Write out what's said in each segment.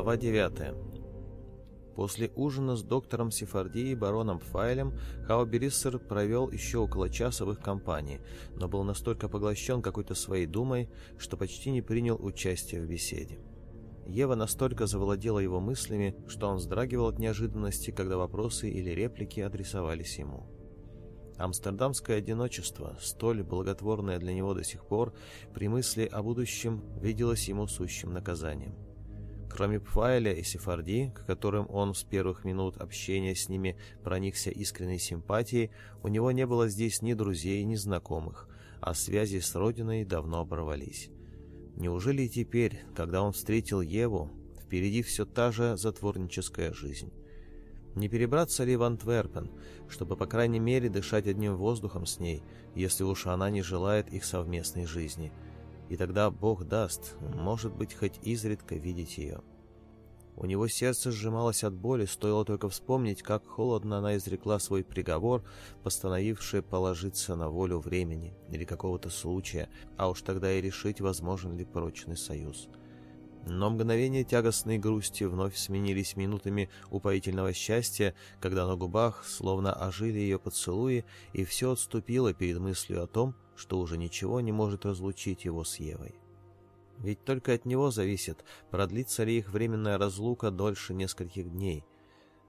Глава 9. После ужина с доктором Сефарди и бароном Пфайлем Хаубериссер провел еще около часа в их компании, но был настолько поглощен какой-то своей думой, что почти не принял участия в беседе. Ева настолько завладела его мыслями, что он вздрагивал от неожиданности, когда вопросы или реплики адресовались ему. Амстердамское одиночество, столь благотворное для него до сих пор, при мысли о будущем виделось ему сущим наказанием. Кроме Пфайля и Сефарди, к которым он с первых минут общения с ними проникся искренней симпатией, у него не было здесь ни друзей, ни знакомых, а связи с родиной давно оборвались. Неужели теперь, когда он встретил Еву, впереди все та же затворническая жизнь? Не перебраться ли в Антверпен, чтобы, по крайней мере, дышать одним воздухом с ней, если уж она не желает их совместной жизни – и тогда Бог даст, может быть, хоть изредка видеть ее. У него сердце сжималось от боли, стоило только вспомнить, как холодно она изрекла свой приговор, постановивший положиться на волю времени или какого-то случая, а уж тогда и решить, возможен ли прочный союз. — но мгновение тягостной грусти вновь сменились минутами упоительного счастья, когда на губах словно ожили ее поцелуи, и все отступило перед мыслью о том, что уже ничего не может разлучить его с Евой. Ведь только от него зависит, продлится ли их временная разлука дольше нескольких дней.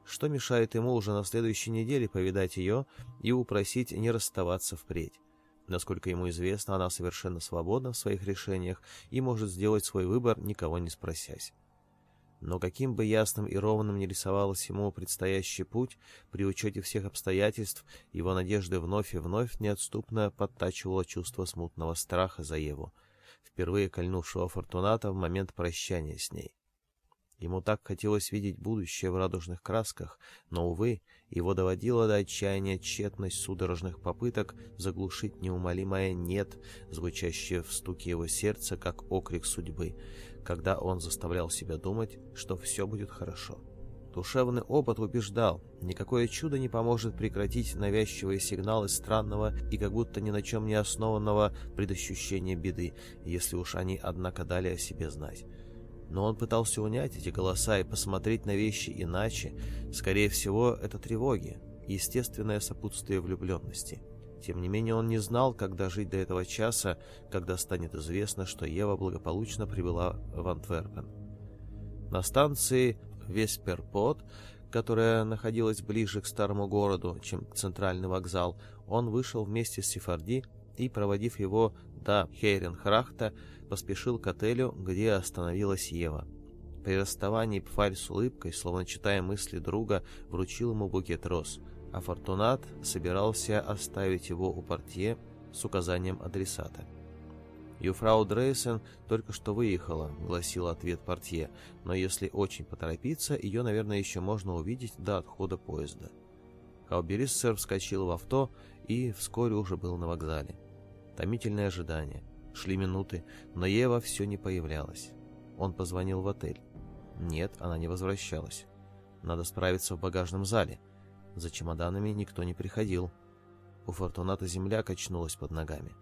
Что мешает ему уже на следующей неделе повидать ее и упросить не расставаться впредь? Насколько ему известно, она совершенно свободна в своих решениях и может сделать свой выбор, никого не спросясь. Но каким бы ясным и ровным ни рисовалось ему предстоящий путь, при учете всех обстоятельств его надежды вновь и вновь неотступно подтачивало чувство смутного страха за его, впервые кольнувшего Фортуната в момент прощания с ней. Ему так хотелось видеть будущее в радужных красках, но, увы, его доводило до отчаяния тщетность судорожных попыток заглушить неумолимое «нет», звучащее в стуке его сердца, как окрик судьбы, когда он заставлял себя думать, что все будет хорошо. Душевный опыт убеждал, никакое чудо не поможет прекратить навязчивые сигналы странного и как будто ни на чем не основанного предощущения беды, если уж они, однако, дали о себе знать но он пытался унять эти голоса и посмотреть на вещи иначе. Скорее всего, это тревоги, естественное сопутствие влюбленности. Тем не менее, он не знал, как дожить до этого часа, когда станет известно, что Ева благополучно прибыла в Антверпен. На станции Весперпот, которая находилась ближе к старому городу, чем к центральный вокзал, он вышел вместе с Сефарди и, проводив его до Хейренхрахта, поспешил к отелю, где остановилась Ева. При расставании Пфаль с улыбкой, словно читая мысли друга, вручил ему букет роз, а Фортунат собирался оставить его у портье с указанием адресата. «Юфрау Дрейсен только что выехала», — гласил ответ портье, «но если очень поторопиться, ее, наверное, еще можно увидеть до отхода поезда». Хаубериссер вскочил в авто и вскоре уже был на вокзале. Томительное ожидание. Шли минуты, но Ева все не появлялась. Он позвонил в отель. Нет, она не возвращалась. Надо справиться в багажном зале. За чемоданами никто не приходил. У Фортуната земля качнулась под ногами.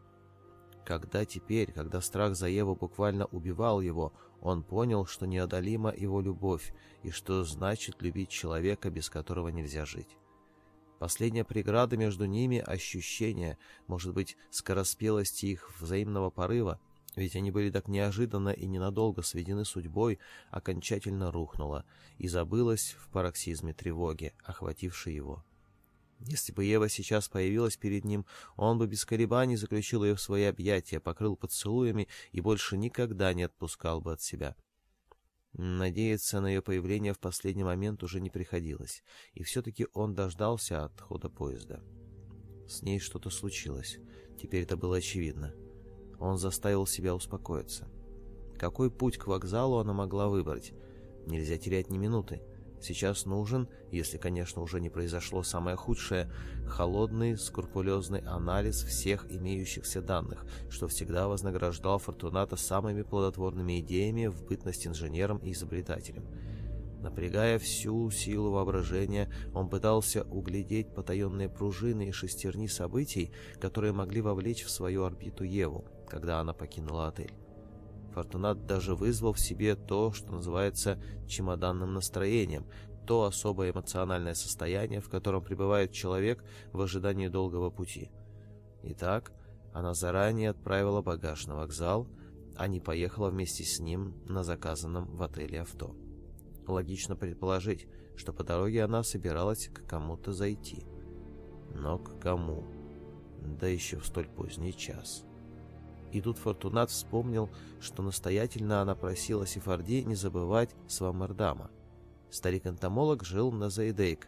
Когда теперь, когда страх за Еву буквально убивал его, он понял, что неодолима его любовь и что значит любить человека, без которого нельзя жить. Последняя преграда между ними — ощущение, может быть, скороспелости их взаимного порыва, ведь они были так неожиданно и ненадолго сведены судьбой, окончательно рухнула и забылась в пароксизме тревоги, охватившей его. Если бы Ева сейчас появилась перед ним, он бы без колебаний заключил ее в свои объятия, покрыл поцелуями и больше никогда не отпускал бы от себя. Надеяться на ее появление в последний момент уже не приходилось, и все-таки он дождался отхода поезда. С ней что-то случилось, теперь это было очевидно. Он заставил себя успокоиться. Какой путь к вокзалу она могла выбрать? Нельзя терять ни минуты. Сейчас нужен, если, конечно, уже не произошло самое худшее, холодный, скрупулезный анализ всех имеющихся данных, что всегда вознаграждал Фортуната самыми плодотворными идеями в бытность инженером и изобретателем. Напрягая всю силу воображения, он пытался углядеть потаенные пружины и шестерни событий, которые могли вовлечь в свою орбиту Еву, когда она покинула отель. Фортунат даже вызвал в себе то, что называется чемоданным настроением, то особое эмоциональное состояние, в котором пребывает человек в ожидании долгого пути. Итак, она заранее отправила багаж на вокзал, а не поехала вместе с ним на заказанном в отеле авто. Логично предположить, что по дороге она собиралась к кому-то зайти. Но к кому? Да еще в столь поздний час. И тут Фортунат вспомнил, что настоятельно она просила Сефарди не забывать Свамардама. Старик-энтомолог жил на Зайдейк,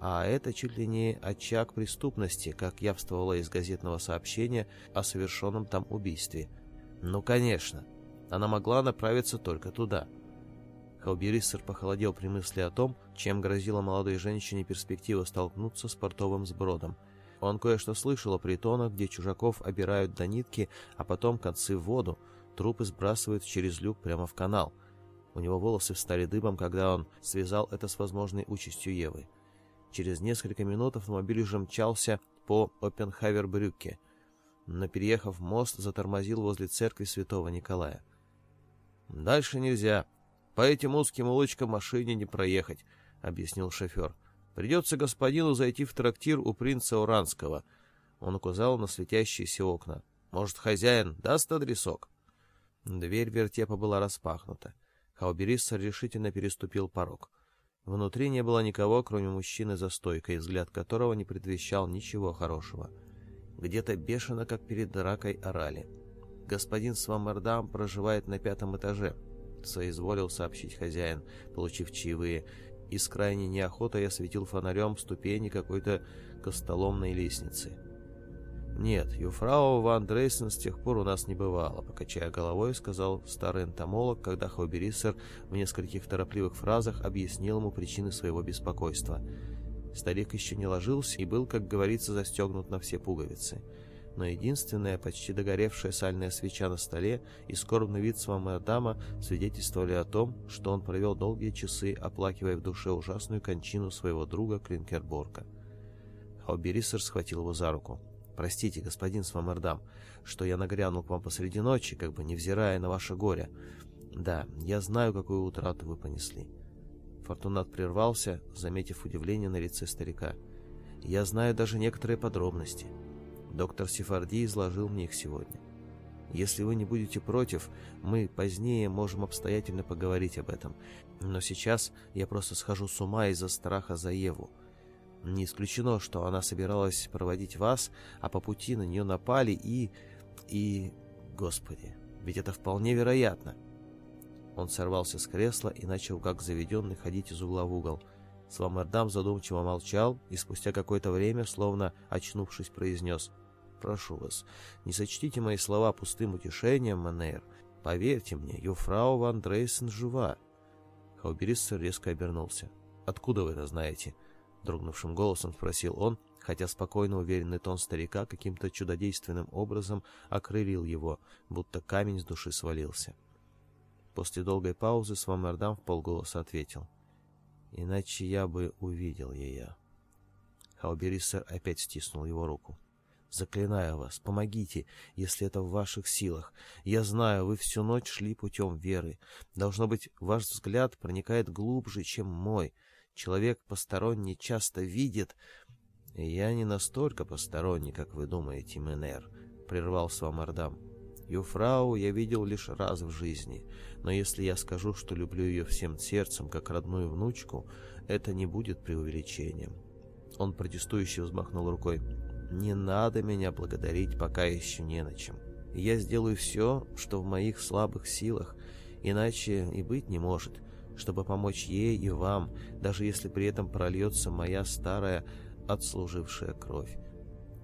а это чуть ли не очаг преступности, как явствовало из газетного сообщения о совершенном там убийстве. Ну, конечно, она могла направиться только туда. Хаубериссер похолодел при мысли о том, чем грозила молодой женщине перспектива столкнуться с портовым сбродом – он кое-что слышал о притонах, где чужаков обирают до нитки, а потом концы в воду. Трупы сбрасывают через люк прямо в канал. У него волосы встали дыбом, когда он связал это с возможной участью Евы. Через несколько минут автомобиль уже мчался по Опенхавер-Брюке, но, переехав мост, затормозил возле церкви святого Николая. «Дальше нельзя. По этим узким улочкам машине не проехать», — объяснил шофер. Придется господину зайти в трактир у принца Уранского. Он указал на светящиеся окна. Может, хозяин даст адресок? Дверь вертепа была распахнута. Хауберисса решительно переступил порог. Внутри не было никого, кроме мужчины за стойкой, взгляд которого не предвещал ничего хорошего. Где-то бешено, как перед дракой, орали. «Господин Свамардам проживает на пятом этаже», — соизволил сообщить хозяин, получив чаевые — и с крайней неохотой я светил фонарем ступени какой-то костоломной лестницы. «Нет, юфрау Ван Дрейсен с тех пор у нас не бывало», — покачая головой, сказал старый энтомолог, когда Хобериссер в нескольких торопливых фразах объяснил ему причины своего беспокойства. Старик еще не ложился и был, как говорится, застегнут на все пуговицы но единственная почти догоревшая сальная свеча на столе и скорбный вид самого Адама свидетельствовали о том, что он провел долгие часы, оплакивая в душе ужасную кончину своего друга Клинкерборка. Хауберисер схватил его за руку. «Простите, господин Свамердам, что я нагрянул к вам посреди ночи, как бы невзирая на ваше горе. Да, я знаю, какую утрату вы понесли». Фортунат прервался, заметив удивление на лице старика. «Я знаю даже некоторые подробности». Доктор Сефарди изложил мне их сегодня. Если вы не будете против, мы позднее можем обстоятельно поговорить об этом. Но сейчас я просто схожу с ума из-за страха за Еву. Не исключено, что она собиралась проводить вас, а по пути на нее напали и... и... Господи, ведь это вполне вероятно. Он сорвался с кресла и начал, как заведенный, ходить из угла в угол – Саламардам задумчиво молчал и спустя какое-то время, словно очнувшись, произнес «Прошу вас, не сочтите мои слова пустым утешением, Манейр. Поверьте мне, юфрау Ван Дрейсен жива». Хаубериссер резко обернулся. «Откуда вы это знаете?» Дрогнувшим голосом спросил он, хотя спокойно уверенный тон старика каким-то чудодейственным образом окрылил его, будто камень с души свалился. После долгой паузы Свамердам в полголоса ответил — иначе я бы увидел ее. Хаубериссер опять стиснул его руку. «Заклинаю вас, помогите, если это в ваших силах. Я знаю, вы всю ночь шли путем веры. Должно быть, ваш взгляд проникает глубже, чем мой. Человек посторонний часто видит...» «Я не настолько посторонний, как вы думаете, Менер», — прервал Свамардам. «Юфрау я видел лишь раз в жизни но если я скажу, что люблю ее всем сердцем, как родную внучку, это не будет преувеличением. Он протестующе взмахнул рукой. «Не надо меня благодарить, пока еще не на чем. Я сделаю все, что в моих слабых силах, иначе и быть не может, чтобы помочь ей и вам, даже если при этом прольется моя старая отслужившая кровь.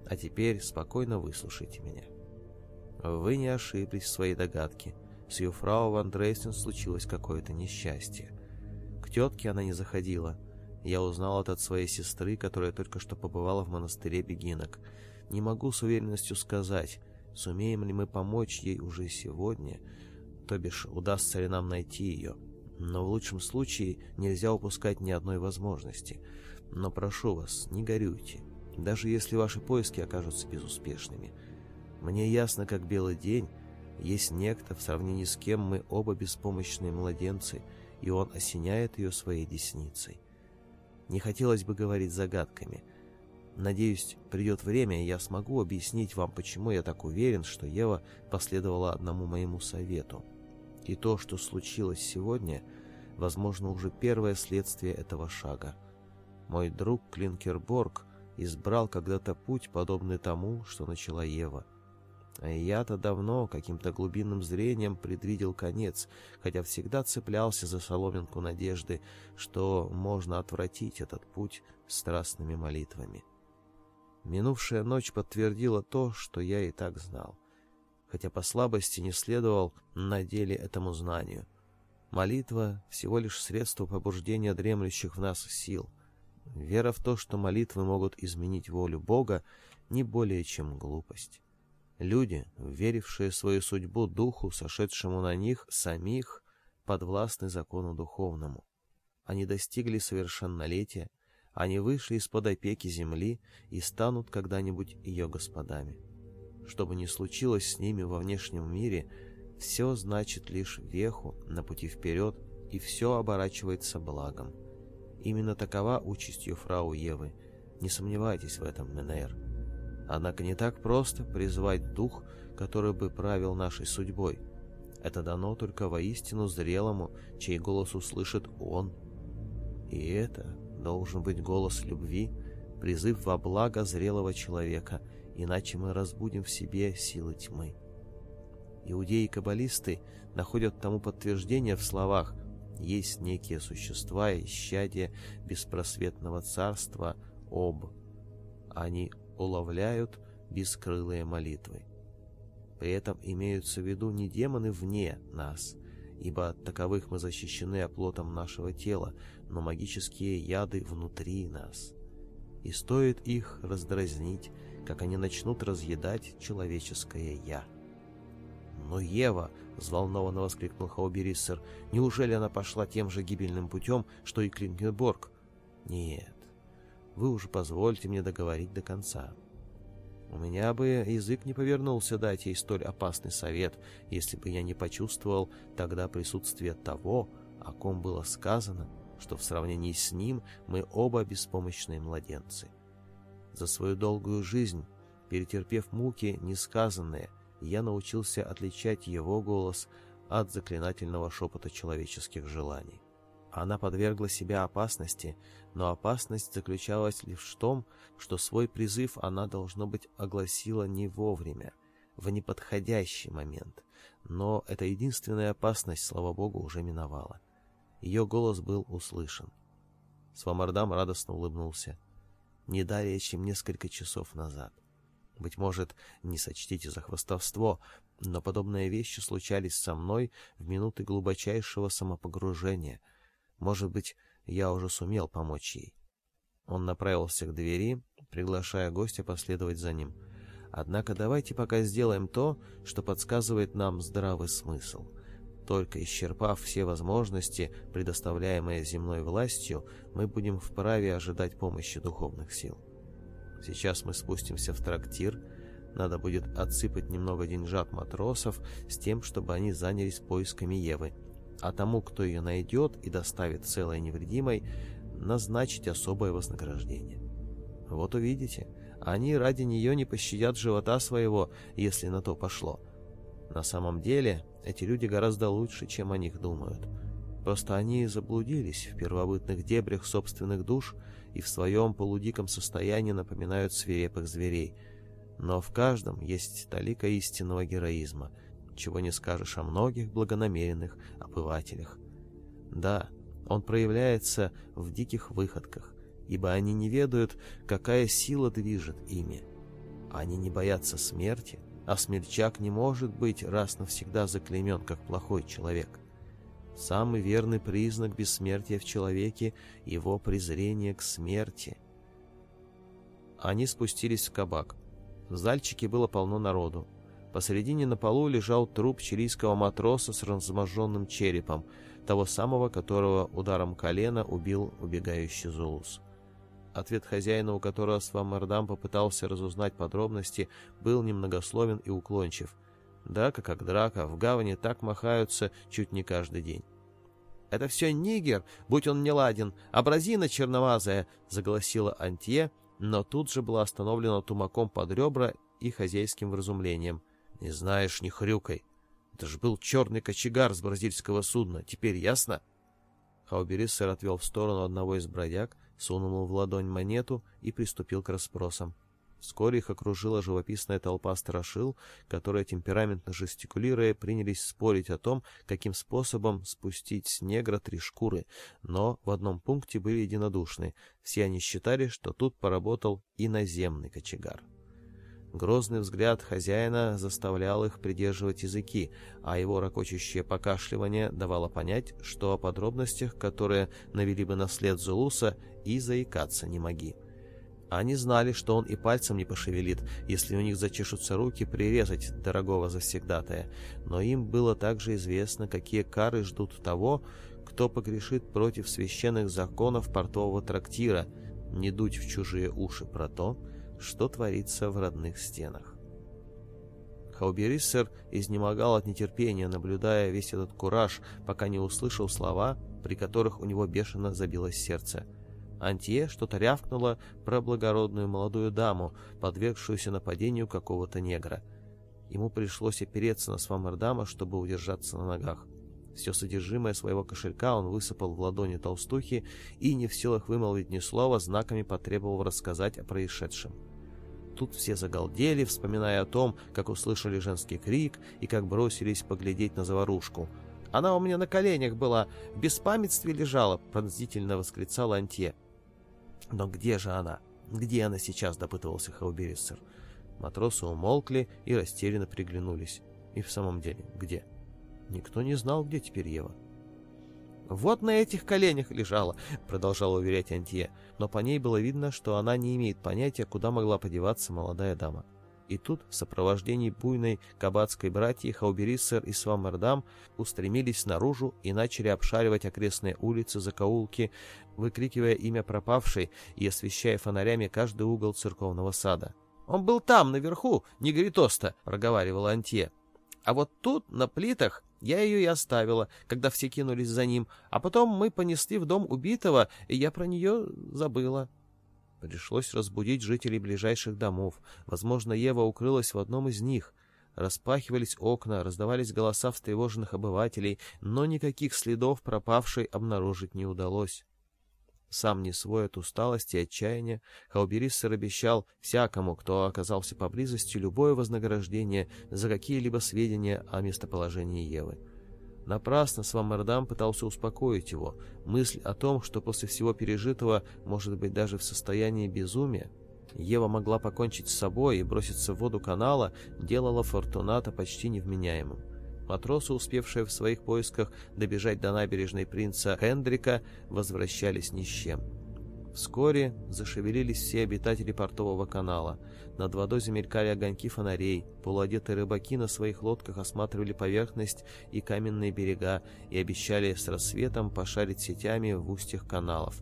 А теперь спокойно выслушайте меня». Вы не ошиблись в своей догадке. С Юфрау Ван Дрейстен случилось какое-то несчастье. К тетке она не заходила. Я узнал это от своей сестры, которая только что побывала в монастыре бегинок. Не могу с уверенностью сказать, сумеем ли мы помочь ей уже сегодня, то бишь удастся ли нам найти ее. Но в лучшем случае нельзя упускать ни одной возможности. Но прошу вас, не горюйте, даже если ваши поиски окажутся безуспешными. Мне ясно, как белый день, есть некто, в сравнении с кем мы оба беспомощные младенцы, и он осеняет ее своей десницей. Не хотелось бы говорить загадками. Надеюсь, придет время, и я смогу объяснить вам, почему я так уверен, что Ева последовала одному моему совету. И то, что случилось сегодня, возможно, уже первое следствие этого шага. Мой друг Клинкерборг избрал когда-то путь, подобный тому, что начала Ева – а я-то давно каким-то глубинным зрением предвидел конец, хотя всегда цеплялся за соломинку надежды, что можно отвратить этот путь страстными молитвами. Минувшая ночь подтвердила то, что я и так знал, хотя по слабости не следовал на деле этому знанию. Молитва — всего лишь средство побуждения дремлющих в нас сил. Вера в то, что молитвы могут изменить волю Бога, не более чем глупость. Люди, верившие свою судьбу духу, сошедшему на них самих, подвластны закону духовному. Они достигли совершеннолетия, они вышли из-под опеки земли и станут когда-нибудь ее господами. Что бы ни случилось с ними во внешнем мире, все значит лишь веху на пути вперед, и все оборачивается благом. Именно такова участью фрау Евы. Не сомневайтесь в этом, Менейр. Однако не так просто призвать дух, который бы правил нашей судьбой. Это дано только воистину зрелому, чей голос услышит он. И это должен быть голос любви, призыв во благо зрелого человека, иначе мы разбудим в себе силы тьмы. Иудеи и каббалисты находят тому подтверждение в словах «Есть некие существа, исчадия беспросветного царства, об». Они уловляют бескрылые молитвы. При этом имеются в виду не демоны вне нас, ибо от таковых мы защищены оплотом нашего тела, но магические яды внутри нас. И стоит их раздразнить, как они начнут разъедать человеческое «я». «Но Ева!» — взволнованно воскликнул Хаубериссер. «Неужели она пошла тем же гибельным путем, что и Клинкенборг?» «Нет, вы уж позвольте мне договорить до конца. У меня бы язык не повернулся дать ей столь опасный совет, если бы я не почувствовал тогда присутствие того, о ком было сказано, что в сравнении с ним мы оба беспомощные младенцы. За свою долгую жизнь, перетерпев муки несказанные, я научился отличать его голос от заклинательного шепота человеческих желаний. Она подвергла себя опасности, но опасность заключалась лишь в том, что свой призыв она, должно быть, огласила не вовремя, в неподходящий момент. Но эта единственная опасность, слава богу, уже миновала. Ее голос был услышан. Свамардам радостно улыбнулся. Не далее, чем несколько часов назад. Быть может, не сочтите за хвастовство, но подобные вещи случались со мной в минуты глубочайшего самопогружения — может быть, я уже сумел помочь ей. Он направился к двери, приглашая гостя последовать за ним. Однако давайте пока сделаем то, что подсказывает нам здравый смысл. Только исчерпав все возможности, предоставляемые земной властью, мы будем вправе ожидать помощи духовных сил. Сейчас мы спустимся в трактир. Надо будет отсыпать немного деньжат матросов с тем, чтобы они занялись поисками Евы, а тому, кто ее найдет и доставит целой невредимой, назначить особое вознаграждение. Вот увидите, они ради нее не пощадят живота своего, если на то пошло. На самом деле, эти люди гораздо лучше, чем о них думают. Просто они заблудились в первобытных дебрях собственных душ и в своем полудиком состоянии напоминают свирепых зверей. Но в каждом есть талика истинного героизма — чего не скажешь о многих благонамеренных обывателях. Да, он проявляется в диких выходках, ибо они не ведают, какая сила движет ими. Они не боятся смерти, а смельчак не может быть раз навсегда заклеймен как плохой человек. Самый верный признак бессмертия в человеке — его презрение к смерти. Они спустились в кабак. В зальчике было полно народу, Посредине на полу лежал труп чилийского матроса с разможженным черепом, того самого, которого ударом колена убил убегающий Зулус. Ответ хозяина, у которого Свамардам попытался разузнать подробности, был немногословен и уклончив. Драка как драка, в гавани так махаются чуть не каждый день. «Это все нигер, будь он неладен, абразина черновазая!» — загласила Антье, но тут же была остановлена тумаком под ребра и хозяйским вразумлением — не знаешь, не хрюкай. Это же был черный кочегар с бразильского судна. Теперь ясно? Хаубериссер отвел в сторону одного из бродяг, сунул ему в ладонь монету и приступил к расспросам. Вскоре их окружила живописная толпа страшил, которые, темпераментно жестикулируя, принялись спорить о том, каким способом спустить с негра три шкуры, но в одном пункте были единодушны. Все они считали, что тут поработал иноземный кочегар. Грозный взгляд хозяина заставлял их придерживать языки, а его ракочащее покашливание давало понять, что о подробностях, которые навели бы на след Зулуса, и заикаться не моги. Они знали, что он и пальцем не пошевелит, если у них зачешутся руки прирезать дорогого завсегдатая, но им было также известно, какие кары ждут того, кто погрешит против священных законов портового трактира, не дуть в чужие уши про то, что творится в родных стенах. Хауберисер изнемогал от нетерпения, наблюдая весь этот кураж, пока не услышал слова, при которых у него бешено забилось сердце. Антье что-то рявкнуло про благородную молодую даму, подвергшуюся нападению какого-то негра. Ему пришлось опереться на Свамердама, чтобы удержаться на ногах. Все содержимое своего кошелька он высыпал в ладони толстухи и, не в силах вымолвить ни слова, знаками потребовал рассказать о происшедшем. Тут все загалдели, вспоминая о том, как услышали женский крик и как бросились поглядеть на заварушку. «Она у меня на коленях была, в беспамятстве лежала!» — пронзительно восклицала Антье. «Но где же она? Где она сейчас?» — допытывался Хаубериссер. Матросы умолкли и растерянно приглянулись. «И в самом деле, где?» Никто не знал, где теперь Ева. «Вот на этих коленях лежала», — продолжала уверять Антье, но по ней было видно, что она не имеет понятия, куда могла подеваться молодая дама. И тут, в сопровождении буйной кабацкой братьи, Хауберисер и Свамердам устремились наружу и начали обшаривать окрестные улицы, закоулки, выкрикивая имя пропавшей и освещая фонарями каждый угол церковного сада. «Он был там, наверху, не негритоста», — проговаривала Антье. «А вот тут, на плитах, я ее и оставила, когда все кинулись за ним, а потом мы понесли в дом убитого, и я про нее забыла. Пришлось разбудить жителей ближайших домов. Возможно, Ева укрылась в одном из них. Распахивались окна, раздавались голоса встревоженных обывателей, но никаких следов пропавшей обнаружить не удалось. Сам не свой от усталости и отчаяния, Хаубериссер обещал всякому, кто оказался поблизости, любое вознаграждение за какие-либо сведения о местоположении Евы. Напрасно Свамардам пытался успокоить его. Мысль о том, что после всего пережитого, может быть, даже в состоянии безумия, Ева могла покончить с собой и броситься в воду канала, делала Фортуната почти невменяемым. Матросы, успевшие в своих поисках добежать до набережной принца Хендрика, возвращались ни с чем. Вскоре зашевелились все обитатели портового канала. Над водой замелькали огоньки фонарей, полуодетые рыбаки на своих лодках осматривали поверхность и каменные берега и обещали с рассветом пошарить сетями в устьях каналов.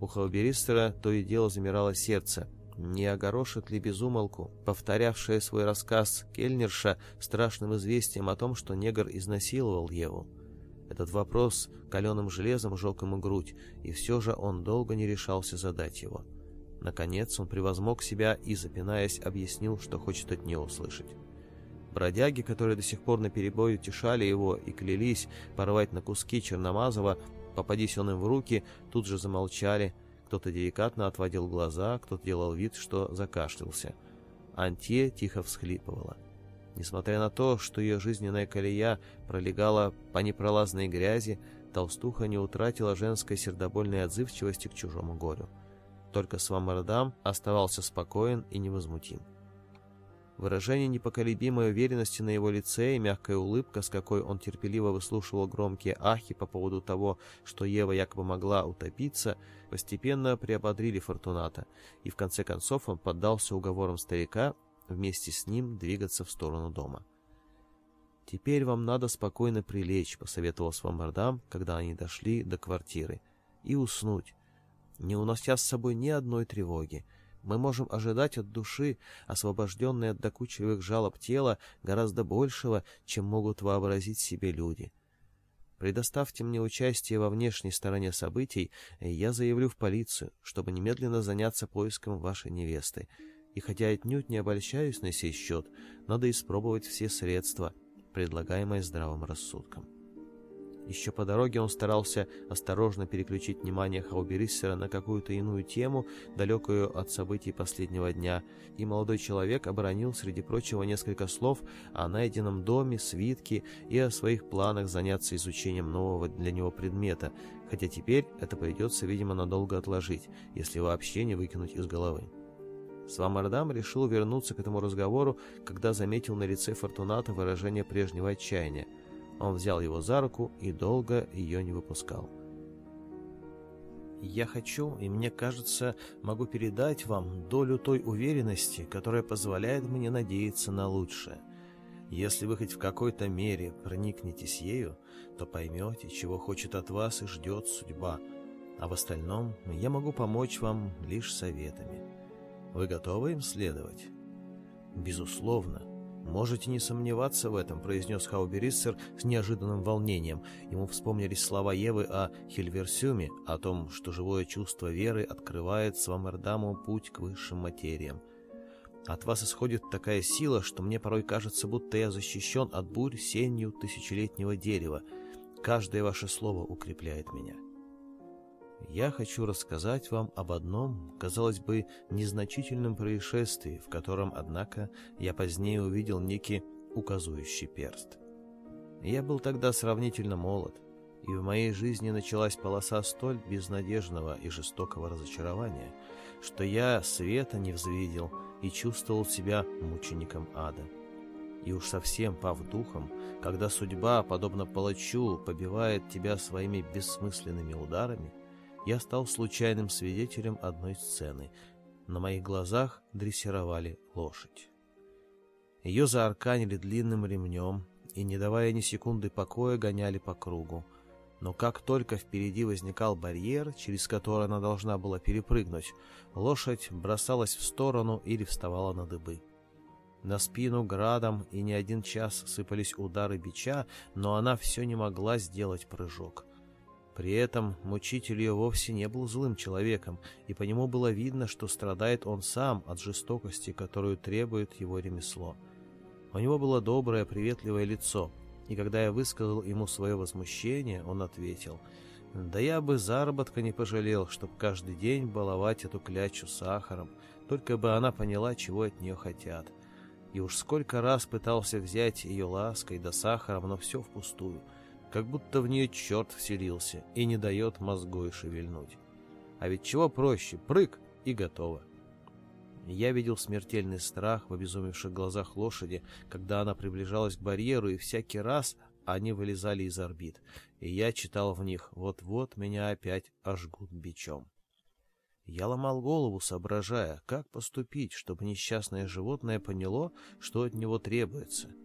У Халберистера то и дело замирало сердце – не огорошит ли безумолку, повторявшая свой рассказ Кельнерша страшным известием о том, что негр изнасиловал Еву. Этот вопрос каленым железом жег ему грудь, и все же он долго не решался задать его. Наконец он превозмог себя и, запинаясь, объяснил, что хочет от нее услышать. Бродяги, которые до сих пор наперебой утешали его и клялись порвать на куски Черномазова, попадись он им в руки, тут же замолчали, кто-то деликатно отводил глаза, кто-то делал вид, что закашлялся. Антье тихо всхлипывала. Несмотря на то, что ее жизненная колея пролегала по непролазной грязи, толстуха не утратила женской сердобольной отзывчивости к чужому горю. Только Свамардам оставался спокоен и невозмутим. Выражение непоколебимой уверенности на его лице и мягкая улыбка, с какой он терпеливо выслушивал громкие ахи по поводу того, что Ева якобы могла утопиться, постепенно приободрили Фортуната, и в конце концов он поддался уговорам старика вместе с ним двигаться в сторону дома. «Теперь вам надо спокойно прилечь», — посоветовал Свамбардам, когда они дошли до квартиры, — «и уснуть, не унося с собой ни одной тревоги». Мы можем ожидать от души, освобожденной от докучливых жалоб тела, гораздо большего, чем могут вообразить себе люди. Предоставьте мне участие во внешней стороне событий, и я заявлю в полицию, чтобы немедленно заняться поиском вашей невесты. И хотя отнюдь не обольщаюсь на сей счет, надо испробовать все средства, предлагаемые здравым рассудком. Еще по дороге он старался осторожно переключить внимание Хаубериссера на какую-то иную тему, далекую от событий последнего дня, и молодой человек оборонил, среди прочего, несколько слов о найденном доме, свитке и о своих планах заняться изучением нового для него предмета, хотя теперь это придется, видимо, надолго отложить, если вообще не выкинуть из головы. Свамардам решил вернуться к этому разговору, когда заметил на лице Фортуната выражение прежнего отчаяния – он взял его за руку и долго ее не выпускал. Я хочу, и мне кажется, могу передать вам долю той уверенности, которая позволяет мне надеяться на лучшее. Если вы хоть в какой-то мере проникнетесь ею, то поймете, чего хочет от вас и ждет судьба. А в остальном я могу помочь вам лишь советами. Вы готовы им следовать? Безусловно. «Можете не сомневаться в этом», — произнес Хаубериссер с неожиданным волнением. Ему вспомнились слова Евы о Хильверсюме, о том, что живое чувство веры открывает Свамердаму путь к высшим материям. «От вас исходит такая сила, что мне порой кажется, будто я защищен от бурь сенью тысячелетнего дерева. Каждое ваше слово укрепляет меня» я хочу рассказать вам об одном, казалось бы, незначительном происшествии, в котором, однако, я позднее увидел некий указующий перст. Я был тогда сравнительно молод, и в моей жизни началась полоса столь безнадежного и жестокого разочарования, что я света не взвидел и чувствовал себя мучеником ада. И уж совсем пав духом, когда судьба, подобно палачу, побивает тебя своими бессмысленными ударами, я стал случайным свидетелем одной сцены. На моих глазах дрессировали лошадь. Ее заарканили длинным ремнем и, не давая ни секунды покоя, гоняли по кругу. Но как только впереди возникал барьер, через который она должна была перепрыгнуть, лошадь бросалась в сторону или вставала на дыбы. На спину градом и не один час сыпались удары бича, но она все не могла сделать прыжок. При этом мучитель ее вовсе не был злым человеком, и по нему было видно, что страдает он сам от жестокости, которую требует его ремесло. У него было доброе, приветливое лицо, и когда я высказал ему свое возмущение, он ответил, «Да я бы заработка не пожалел, чтоб каждый день баловать эту клячу сахаром, только бы она поняла, чего от нее хотят». И уж сколько раз пытался взять ее лаской да сахаром, но все впустую – как будто в нее черт вселился и не дает мозгой шевельнуть. А ведь чего проще, прыг и готово. Я видел смертельный страх в обезумевших глазах лошади, когда она приближалась к барьеру, и всякий раз они вылезали из орбит, и я читал в них «Вот-вот меня опять ожгут бичом». Я ломал голову, соображая, как поступить, чтобы несчастное животное поняло, что от него требуется —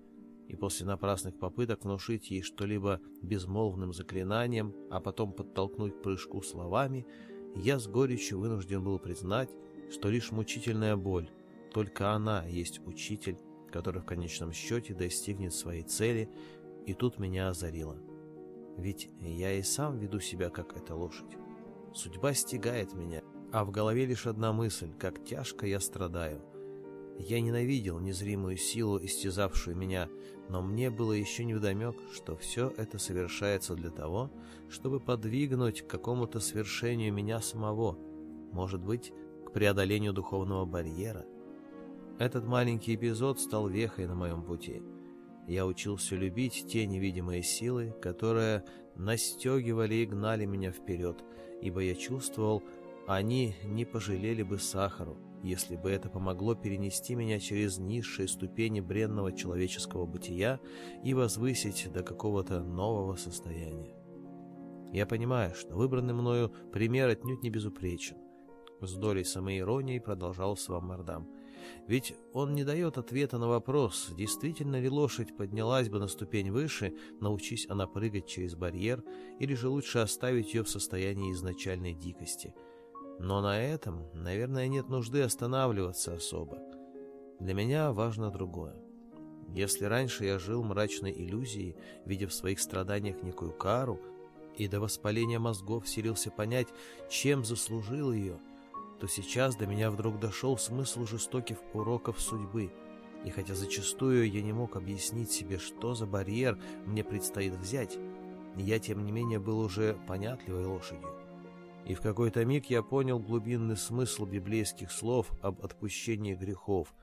и после напрасных попыток внушить ей что-либо безмолвным заклинанием, а потом подтолкнуть к прыжку словами, я с горечью вынужден был признать, что лишь мучительная боль, только она есть учитель, который в конечном счете достигнет своей цели, и тут меня озарило. Ведь я и сам веду себя, как эта лошадь. Судьба стегает меня, а в голове лишь одна мысль, как тяжко я страдаю – я ненавидел незримую силу, истязавшую меня, но мне было еще невдомек, что все это совершается для того, чтобы подвигнуть к какому-то свершению меня самого, может быть, к преодолению духовного барьера. Этот маленький эпизод стал вехой на моем пути. Я учился любить те невидимые силы, которые настегивали и гнали меня вперед, ибо я чувствовал, они не пожалели бы сахару, если бы это помогло перенести меня через низшие ступени бренного человеческого бытия и возвысить до какого-то нового состояния. Я понимаю, что выбранный мною пример отнюдь не безупречен. С долей самоиронии продолжал Сваммардам. Ведь он не дает ответа на вопрос, действительно ли лошадь поднялась бы на ступень выше, научись она прыгать через барьер, или же лучше оставить ее в состоянии изначальной дикости – но на этом, наверное, нет нужды останавливаться особо. Для меня важно другое. Если раньше я жил мрачной иллюзией, видя в своих страданиях некую кару, и до воспаления мозгов силился понять, чем заслужил ее, то сейчас до меня вдруг дошел смысл жестоких уроков судьбы. И хотя зачастую я не мог объяснить себе, что за барьер мне предстоит взять, я, тем не менее, был уже понятливой лошадью. И в какой-то миг я понял глубинный смысл библейских слов об отпущении грехов.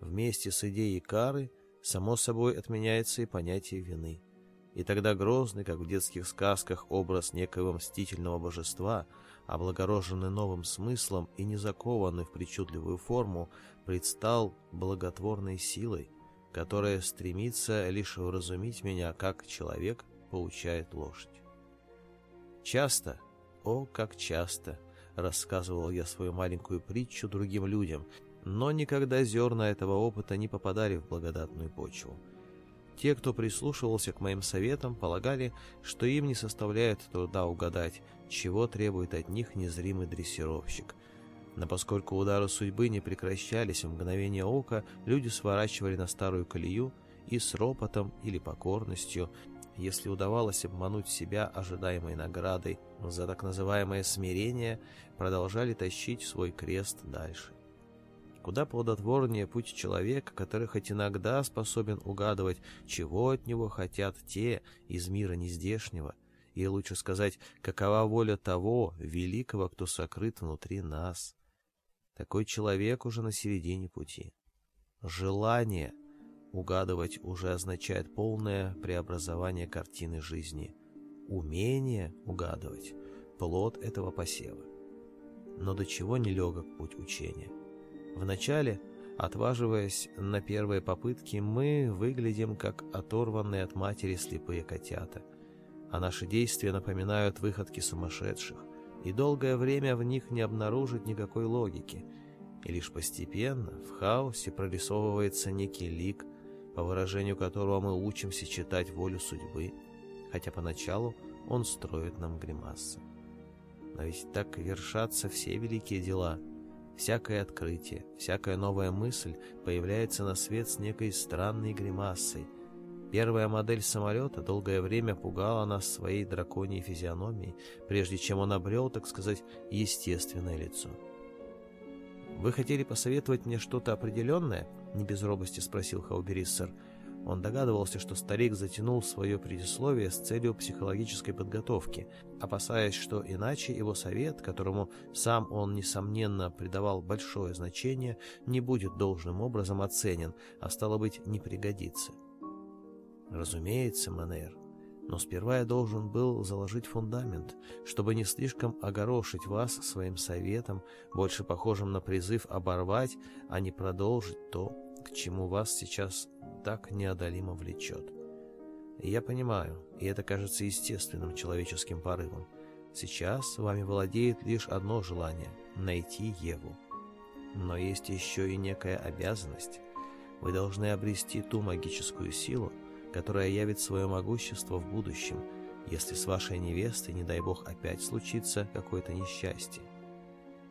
Вместе с идеей кары, само собой, отменяется и понятие вины. И тогда грозный, как в детских сказках, образ некоего мстительного божества, облагороженный новым смыслом и не закованный в причудливую форму, предстал благотворной силой, которая стремится лишь уразумить меня, как человек получает лошадь. Часто, о, как часто рассказывал я свою маленькую притчу другим людям, но никогда зерна этого опыта не попадали в благодатную почву. Те, кто прислушивался к моим советам, полагали, что им не составляет труда угадать, чего требует от них незримый дрессировщик. Но поскольку удары судьбы не прекращались в мгновение ока, люди сворачивали на старую колею и с ропотом или покорностью если удавалось обмануть себя ожидаемой наградой за так называемое смирение, продолжали тащить свой крест дальше. Куда плодотворнее путь человека, который хоть иногда способен угадывать, чего от него хотят те из мира нездешнего, и лучше сказать, какова воля того великого, кто сокрыт внутри нас. Такой человек уже на середине пути. Желание — Угадывать уже означает полное преобразование картины жизни. Умение угадывать – плод этого посева. Но до чего нелегок путь учения. Вначале, отваживаясь на первые попытки, мы выглядим как оторванные от матери слепые котята, а наши действия напоминают выходки сумасшедших, и долгое время в них не обнаружить никакой логики, и лишь постепенно в хаосе прорисовывается некий лик по выражению которого мы учимся читать волю судьбы, хотя поначалу он строит нам гримасы. Но ведь так вершатся все великие дела. Всякое открытие, всякая новая мысль появляется на свет с некой странной гримасой. Первая модель самолета долгое время пугала нас своей драконьей физиономией, прежде чем он обрел, так сказать, естественное лицо. «Вы хотели посоветовать мне что-то определенное?» — не без робости спросил Хаубериссер. Он догадывался, что старик затянул свое предисловие с целью психологической подготовки, опасаясь, что иначе его совет, которому сам он, несомненно, придавал большое значение, не будет должным образом оценен, а стало быть, не пригодится. «Разумеется, Манер», но сперва я должен был заложить фундамент, чтобы не слишком огорошить вас своим советом, больше похожим на призыв оборвать, а не продолжить то, к чему вас сейчас так неодолимо влечет. Я понимаю, и это кажется естественным человеческим порывом. Сейчас вами владеет лишь одно желание – найти Еву. Но есть еще и некая обязанность. Вы должны обрести ту магическую силу, которая явит свое могущество в будущем, если с вашей невестой, не дай бог, опять случится какое-то несчастье.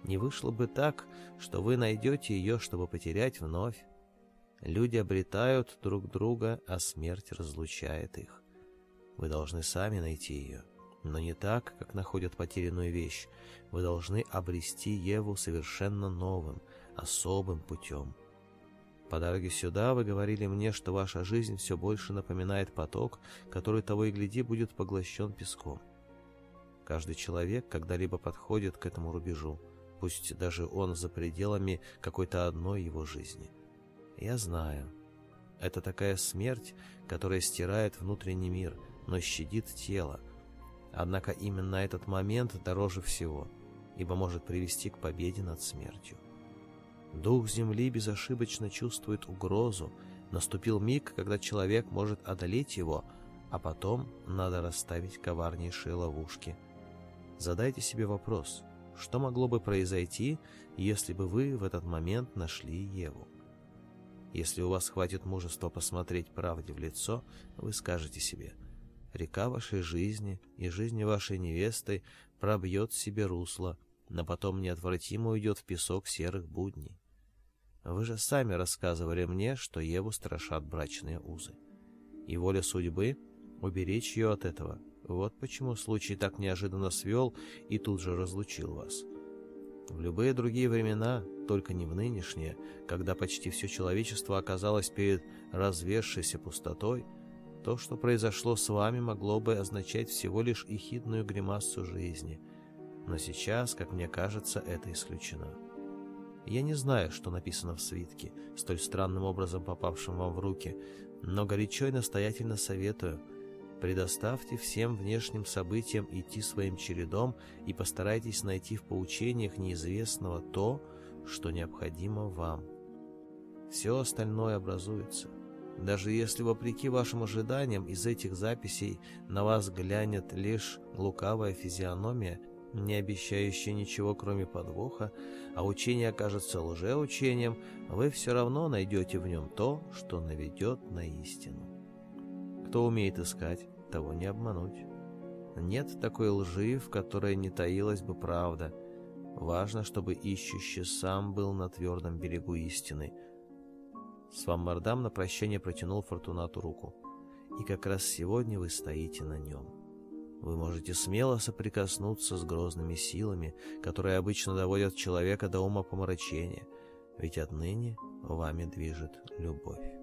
Не вышло бы так, что вы найдете ее, чтобы потерять вновь. Люди обретают друг друга, а смерть разлучает их. Вы должны сами найти ее, но не так, как находят потерянную вещь. Вы должны обрести Еву совершенно новым, особым путем – по дороге сюда вы говорили мне, что ваша жизнь все больше напоминает поток, который того и гляди будет поглощен песком. Каждый человек когда-либо подходит к этому рубежу, пусть даже он за пределами какой-то одной его жизни. Я знаю. Это такая смерть, которая стирает внутренний мир, но щадит тело. Однако именно этот момент дороже всего, ибо может привести к победе над смертью. Дух земли безошибочно чувствует угрозу. Наступил миг, когда человек может одолеть его, а потом надо расставить коварнейшие ловушки. Задайте себе вопрос, что могло бы произойти, если бы вы в этот момент нашли Еву? Если у вас хватит мужества посмотреть правде в лицо, вы скажете себе «Река вашей жизни и жизни вашей невесты пробьет себе русло, но потом неотвратимо уйдет в песок серых будней». Вы же сами рассказывали мне, что Еву страшат брачные узы. И воля судьбы — уберечь ее от этого. Вот почему случай так неожиданно свел и тут же разлучил вас. В любые другие времена, только не в нынешние, когда почти все человечество оказалось перед развесшейся пустотой, то, что произошло с вами, могло бы означать всего лишь эхидную гримасу жизни. Но сейчас, как мне кажется, это исключено. Я не знаю, что написано в свитке, столь странным образом попавшем вам в руки, но горячо и настоятельно советую. Предоставьте всем внешним событиям идти своим чередом и постарайтесь найти в поучениях неизвестного то, что необходимо вам. Все остальное образуется. Даже если, вопреки вашим ожиданиям, из этих записей на вас глянет лишь лукавая физиономия, не обещающее ничего, кроме подвоха, а учение окажется лжеучением, вы все равно найдете в нем то, что наведет на истину. Кто умеет искать, того не обмануть. Нет такой лжи, в которой не таилась бы правда. Важно, чтобы ищущий сам был на твердом берегу истины. Свамбардам на прощание протянул Фортунату руку. И как раз сегодня вы стоите на нем. Вы можете смело соприкоснуться с грозными силами, которые обычно доводят человека до ума помрачения, ведь отныне вами движет любовь.